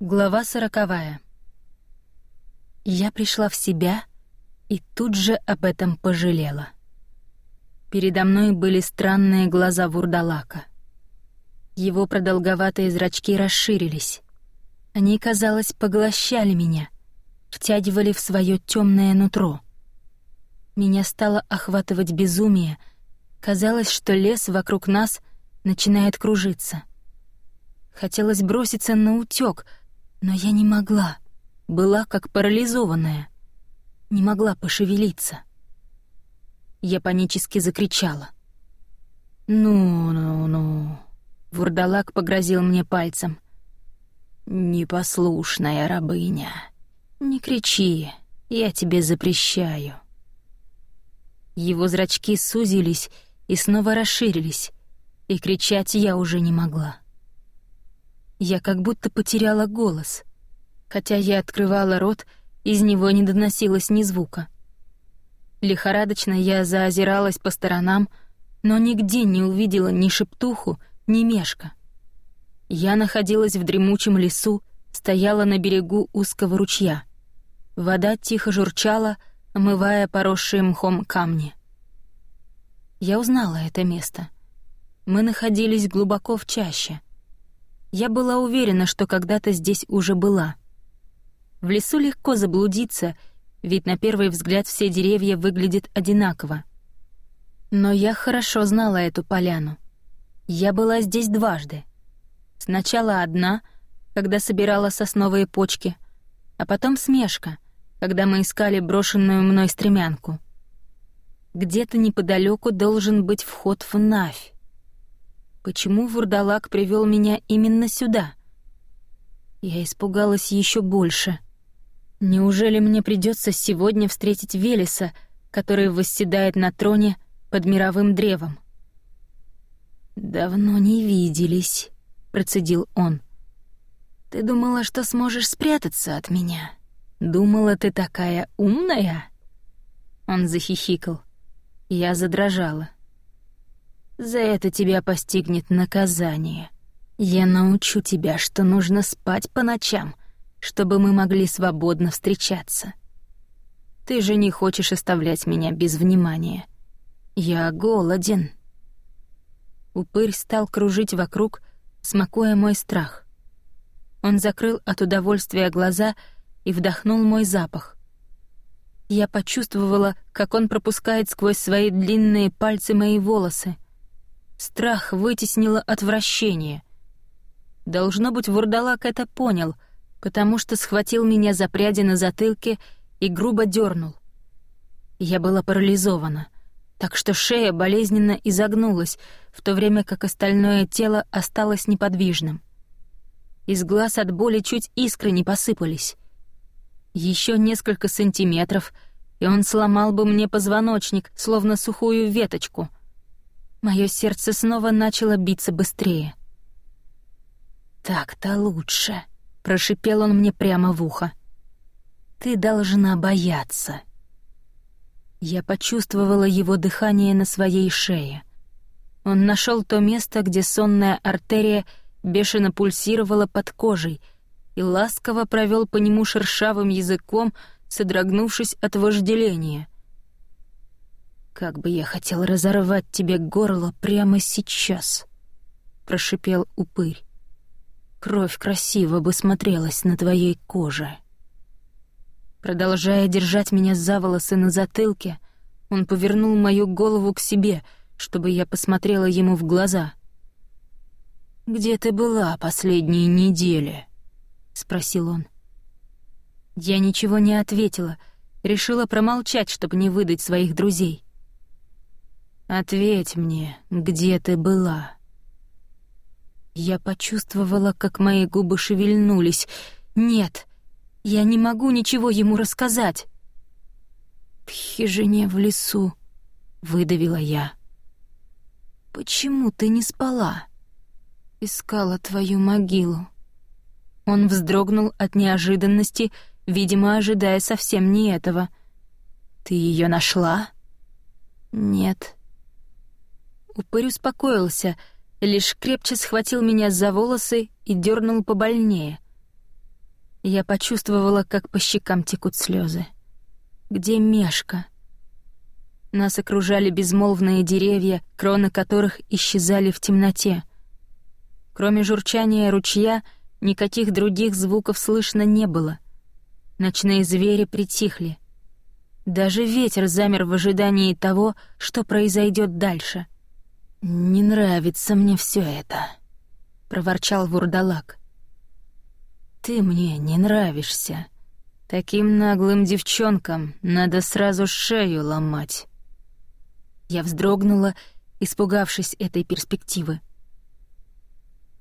Глава сороковая. Я пришла в себя и тут же об этом пожалела. Передо мной были странные глаза вурдалака. Его продолговатые зрачки расширились. Они, казалось, поглощали меня, втягивали в свое темное нутро. Меня стало охватывать безумие. Казалось, что лес вокруг нас начинает кружиться. Хотелось броситься на утёк, но я не могла. Была как парализованная. Не могла пошевелиться. Я панически закричала. «Ну-ну-ну...» Вурдалак погрозил мне пальцем. «Непослушная рабыня, не кричи, я тебе запрещаю». Его зрачки сузились и снова расширились, и кричать я уже не могла. Я как будто потеряла голос. Хотя я открывала рот, из него не доносилось ни звука. Лихорадочно я заозиралась по сторонам, но нигде не увидела ни шептуху, ни мешка. Я находилась в дремучем лесу, стояла на берегу узкого ручья. Вода тихо журчала, омывая поросшие мхом камни. Я узнала это место. Мы находились глубоко в чаще. Я была уверена, что когда-то здесь уже была. В лесу легко заблудиться, ведь на первый взгляд все деревья выглядят одинаково. Но я хорошо знала эту поляну. Я была здесь дважды. Сначала одна, когда собирала сосновые почки, а потом смешка, когда мы искали брошенную мной стремянку. Где-то неподалеку должен быть вход в Навь. Почему вурдалак привел меня именно сюда? Я испугалась еще больше. Неужели мне придется сегодня встретить Велеса, который восседает на троне под мировым древом? «Давно не виделись», — процедил он. «Ты думала, что сможешь спрятаться от меня? Думала, ты такая умная?» Он захихикал. Я задрожала. За это тебя постигнет наказание. Я научу тебя, что нужно спать по ночам, чтобы мы могли свободно встречаться. Ты же не хочешь оставлять меня без внимания. Я голоден. Упырь стал кружить вокруг, смакуя мой страх. Он закрыл от удовольствия глаза и вдохнул мой запах. Я почувствовала, как он пропускает сквозь свои длинные пальцы мои волосы — Страх вытеснило отвращение. Должно быть, вурдалак это понял, потому что схватил меня за пряди на затылке и грубо дернул. Я была парализована, так что шея болезненно изогнулась, в то время как остальное тело осталось неподвижным. Из глаз от боли чуть искры не посыпались. Еще несколько сантиметров, и он сломал бы мне позвоночник, словно сухую веточку — Мое сердце снова начало биться быстрее. «Так-то лучше», — прошипел он мне прямо в ухо. «Ты должна бояться». Я почувствовала его дыхание на своей шее. Он нашел то место, где сонная артерия бешено пульсировала под кожей и ласково провел по нему шершавым языком, содрогнувшись от вожделения — «Как бы я хотел разорвать тебе горло прямо сейчас!» — прошипел упырь. «Кровь красиво бы смотрелась на твоей коже». Продолжая держать меня за волосы на затылке, он повернул мою голову к себе, чтобы я посмотрела ему в глаза. «Где ты была последние недели?» — спросил он. Я ничего не ответила, решила промолчать, чтобы не выдать своих друзей. Ответь мне, где ты была?» Я почувствовала, как мои губы шевельнулись. «Нет, я не могу ничего ему рассказать». «В хижине в лесу», — выдавила я. «Почему ты не спала?» «Искала твою могилу». Он вздрогнул от неожиданности, видимо, ожидая совсем не этого. «Ты ее нашла?» «Нет». Упырь успокоился, лишь крепче схватил меня за волосы и дернул побольнее. Я почувствовала, как по щекам текут слезы. Где Мешка? Нас окружали безмолвные деревья, кроны которых исчезали в темноте. Кроме журчания ручья, никаких других звуков слышно не было. Ночные звери притихли. Даже ветер замер в ожидании того, что произойдет дальше. «Не нравится мне все это», — проворчал Вурдалак. «Ты мне не нравишься. Таким наглым девчонкам надо сразу шею ломать». Я вздрогнула, испугавшись этой перспективы.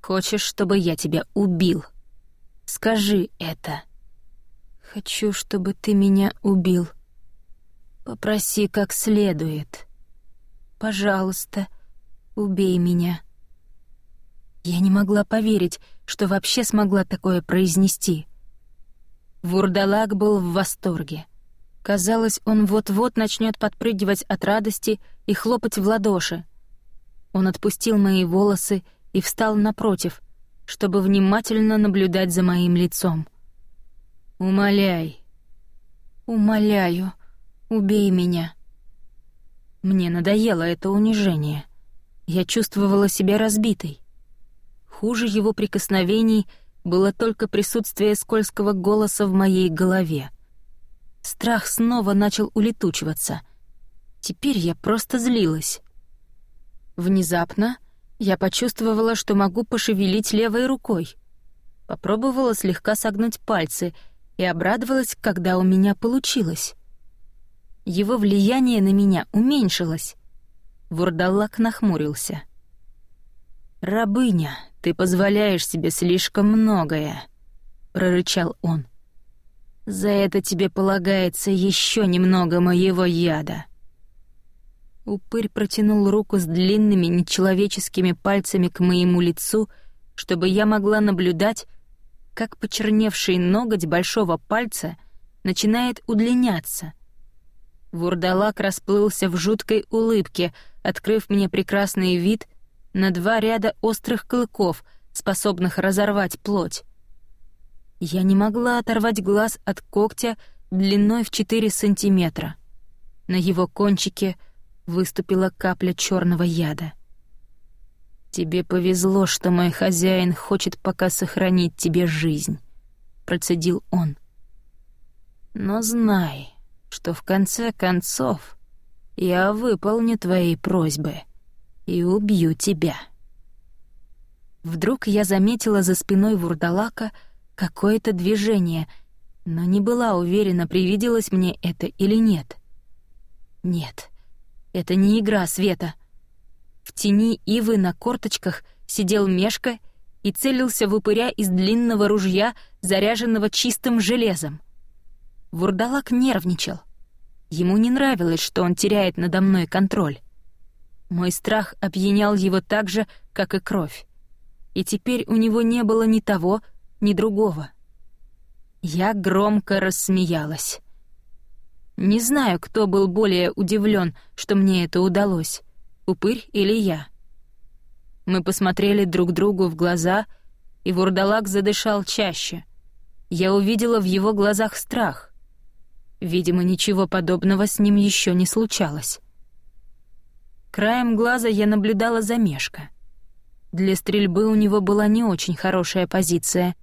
«Хочешь, чтобы я тебя убил? Скажи это». «Хочу, чтобы ты меня убил. Попроси как следует. Пожалуйста, убей меня». Я не могла поверить, что вообще смогла такое произнести. Вурдалак был в восторге. Казалось, он вот-вот начнет подпрыгивать от радости и хлопать в ладоши. Он отпустил мои волосы и встал напротив, чтобы внимательно наблюдать за моим лицом. «Умоляй». «Умоляю, убей меня». Мне надоело это унижение. Я чувствовала себя разбитой. Хуже его прикосновений было только присутствие скользкого голоса в моей голове. Страх снова начал улетучиваться. Теперь я просто злилась. Внезапно я почувствовала, что могу пошевелить левой рукой. Попробовала слегка согнуть пальцы и обрадовалась, когда у меня получилось. Его влияние на меня уменьшилось. Вурдалак нахмурился. «Рабыня, ты позволяешь себе слишком многое», — прорычал он. За это тебе полагается еще немного моего яда». Упырь протянул руку с длинными нечеловеческими пальцами к моему лицу, чтобы я могла наблюдать, как почерневший ноготь большого пальца начинает удлиняться. Вурдалак расплылся в жуткой улыбке, открыв мне прекрасный вид на два ряда острых клыков, способных разорвать плоть. Я не могла оторвать глаз от когтя длиной в 4 сантиметра. На его кончике выступила капля черного яда. «Тебе повезло, что мой хозяин хочет пока сохранить тебе жизнь», — процедил он. «Но знай, что в конце концов я выполню твои просьбы и убью тебя». Вдруг я заметила за спиной вурдалака — какое-то движение, но не была уверена, привиделось мне это или нет. Нет, это не игра света. В тени ивы на корточках сидел Мешка и целился в упыря из длинного ружья, заряженного чистым железом. Вурдалак нервничал. Ему не нравилось, что он теряет надо мной контроль. Мой страх опьянял его так же, как и кровь. И теперь у него не было ни того, ни другого. Я громко рассмеялась. Не знаю, кто был более удивлен, что мне это удалось, упырь или я. Мы посмотрели друг другу в глаза, и вурдалак задышал чаще. Я увидела в его глазах страх. Видимо, ничего подобного с ним еще не случалось. Краем глаза я наблюдала за Мешко. Для стрельбы у него была не очень хорошая позиция,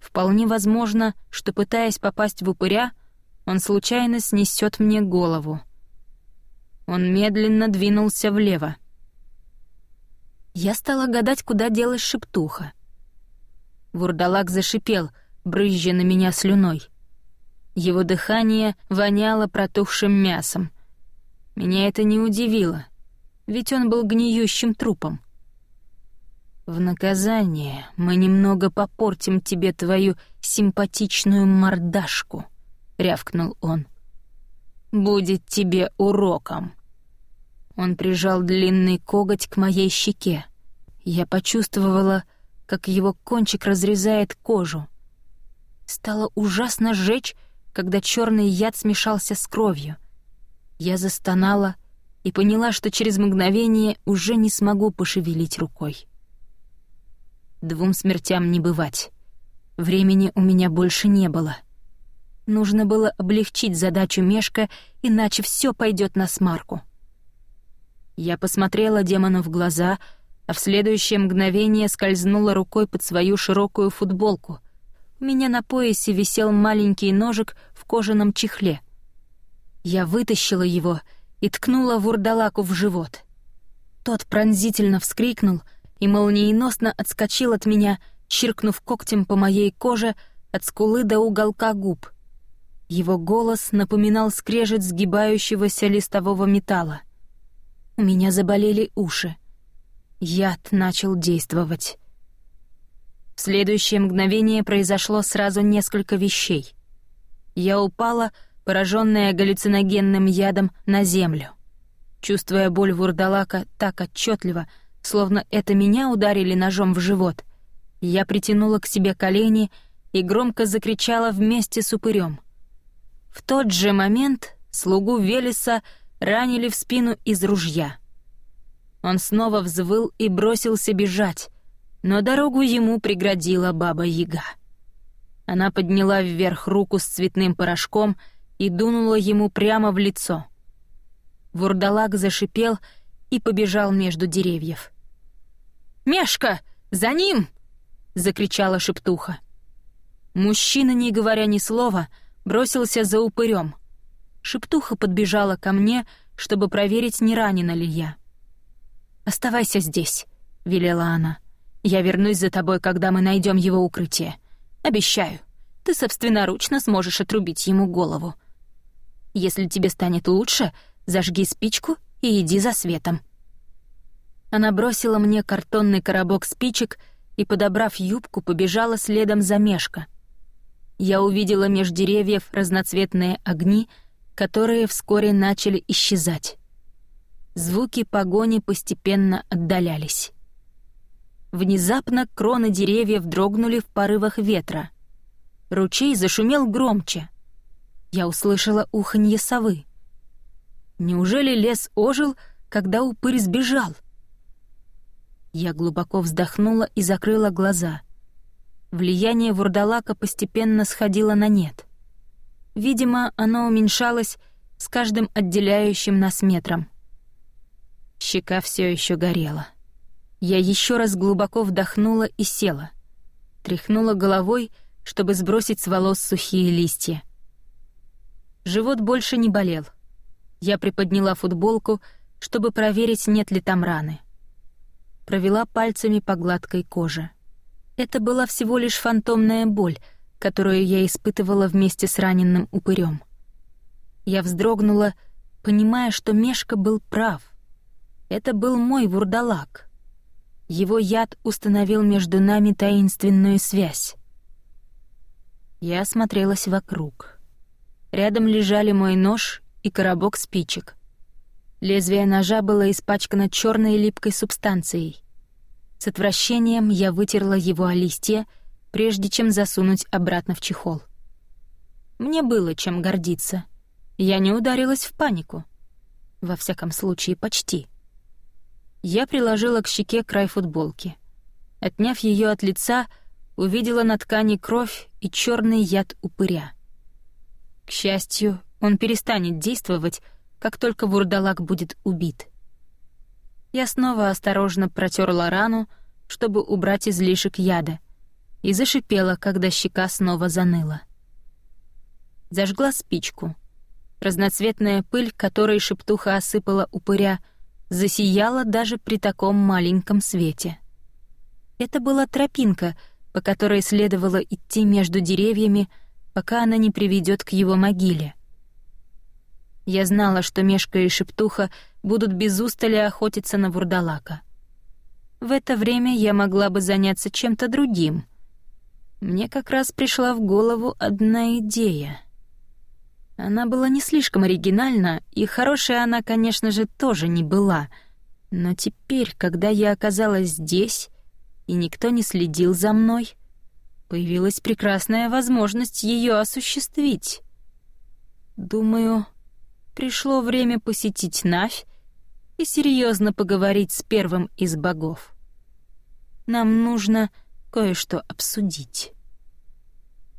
Вполне возможно, что, пытаясь попасть в упыря, он случайно снесет мне голову. Он медленно двинулся влево. Я стала гадать, куда делась шептуха. Вурдалак зашипел, брызжа на меня слюной. Его дыхание воняло протухшим мясом. Меня это не удивило, ведь он был гниющим трупом. В наказание мы немного попортим тебе твою симпатичную мордашку, рявкнул он. Будет тебе уроком. Он прижал длинный коготь к моей щеке. Я почувствовала, как его кончик разрезает кожу. Стало ужасно жечь, когда черный яд смешался с кровью. Я застонала и поняла, что через мгновение уже не смогу пошевелить рукой. Двум смертям не бывать. Времени у меня больше не было. Нужно было облегчить задачу Мешка, иначе все пойдет на смарку. Я посмотрела демону в глаза, а в следующее мгновение скользнула рукой под свою широкую футболку. У меня на поясе висел маленький ножик в кожаном чехле. Я вытащила его и ткнула вурдалаку в живот. Тот пронзительно вскрикнул и молниеносно отскочил от меня, чиркнув когтем по моей коже от скулы до уголка губ. Его голос напоминал скрежет сгибающегося листового металла. У меня заболели уши. Яд начал действовать. Следующее мгновение произошло сразу несколько вещей. Я упала, пораженная галлюциногенным ядом, на землю. Чувствуя боль вурдалака так отчетливо, словно это меня ударили ножом в живот, я притянула к себе колени и громко закричала вместе с упырем. В тот же момент слугу Велеса ранили в спину из ружья. Он снова взвыл и бросился бежать, но дорогу ему преградила баба-яга. Она подняла вверх руку с цветным порошком и дунула ему прямо в лицо. Вурдалак зашипел и побежал между деревьев. «Мешка! За ним!» — закричала шептуха. Мужчина, не говоря ни слова, бросился за упырем. Шептуха подбежала ко мне, чтобы проверить, не ранена ли я. «Оставайся здесь», — велела она. «Я вернусь за тобой, когда мы найдем его укрытие. Обещаю, ты собственноручно сможешь отрубить ему голову. Если тебе станет лучше, зажги спичку и иди за светом». Она бросила мне картонный коробок спичек и, подобрав юбку, побежала следом за Мешка. Я увидела меж деревьев разноцветные огни, которые вскоре начали исчезать. Звуки погони постепенно отдалялись. Внезапно кроны деревьев дрогнули в порывах ветра. Ручей зашумел громче. Я услышала уханье совы. Неужели лес ожил, когда упырь сбежал? — я глубоко вздохнула и закрыла глаза. Влияние вурдалака постепенно сходило на нет. Видимо, оно уменьшалось с каждым отделяющим нас метром. Щека все еще горела. Я еще раз глубоко вдохнула и села. Тряхнула головой, чтобы сбросить с волос сухие листья. Живот больше не болел. Я приподняла футболку, чтобы проверить, нет ли там раны провела пальцами по гладкой коже. Это была всего лишь фантомная боль, которую я испытывала вместе с раненым упырем. Я вздрогнула, понимая, что Мешка был прав. Это был мой вурдалак. Его яд установил между нами таинственную связь. Я осмотрелась вокруг. Рядом лежали мой нож и коробок спичек. Лезвие ножа было испачкано черной липкой субстанцией. С отвращением я вытерла его о листья, прежде чем засунуть обратно в чехол. Мне было чем гордиться. Я не ударилась в панику. Во всяком случае, почти. Я приложила к щеке край футболки. Отняв ее от лица, увидела на ткани кровь и черный яд упыря. К счастью, он перестанет действовать, как только вурдалак будет убит. Я снова осторожно протерла рану, чтобы убрать излишек яда, и зашипела, когда щека снова заныла. Зажгла спичку. Разноцветная пыль, которой шептуха осыпала упыря, засияла даже при таком маленьком свете. Это была тропинка, по которой следовало идти между деревьями, пока она не приведет к его могиле — я знала, что Мешка и Шептуха будут без устали охотиться на вурдалака. В это время я могла бы заняться чем-то другим. Мне как раз пришла в голову одна идея. Она была не слишком оригинальна, и хорошая она, конечно же, тоже не была. Но теперь, когда я оказалась здесь, и никто не следил за мной, появилась прекрасная возможность ее осуществить. Думаю, пришло время посетить Навь и серьезно поговорить с первым из богов. Нам нужно кое-что обсудить.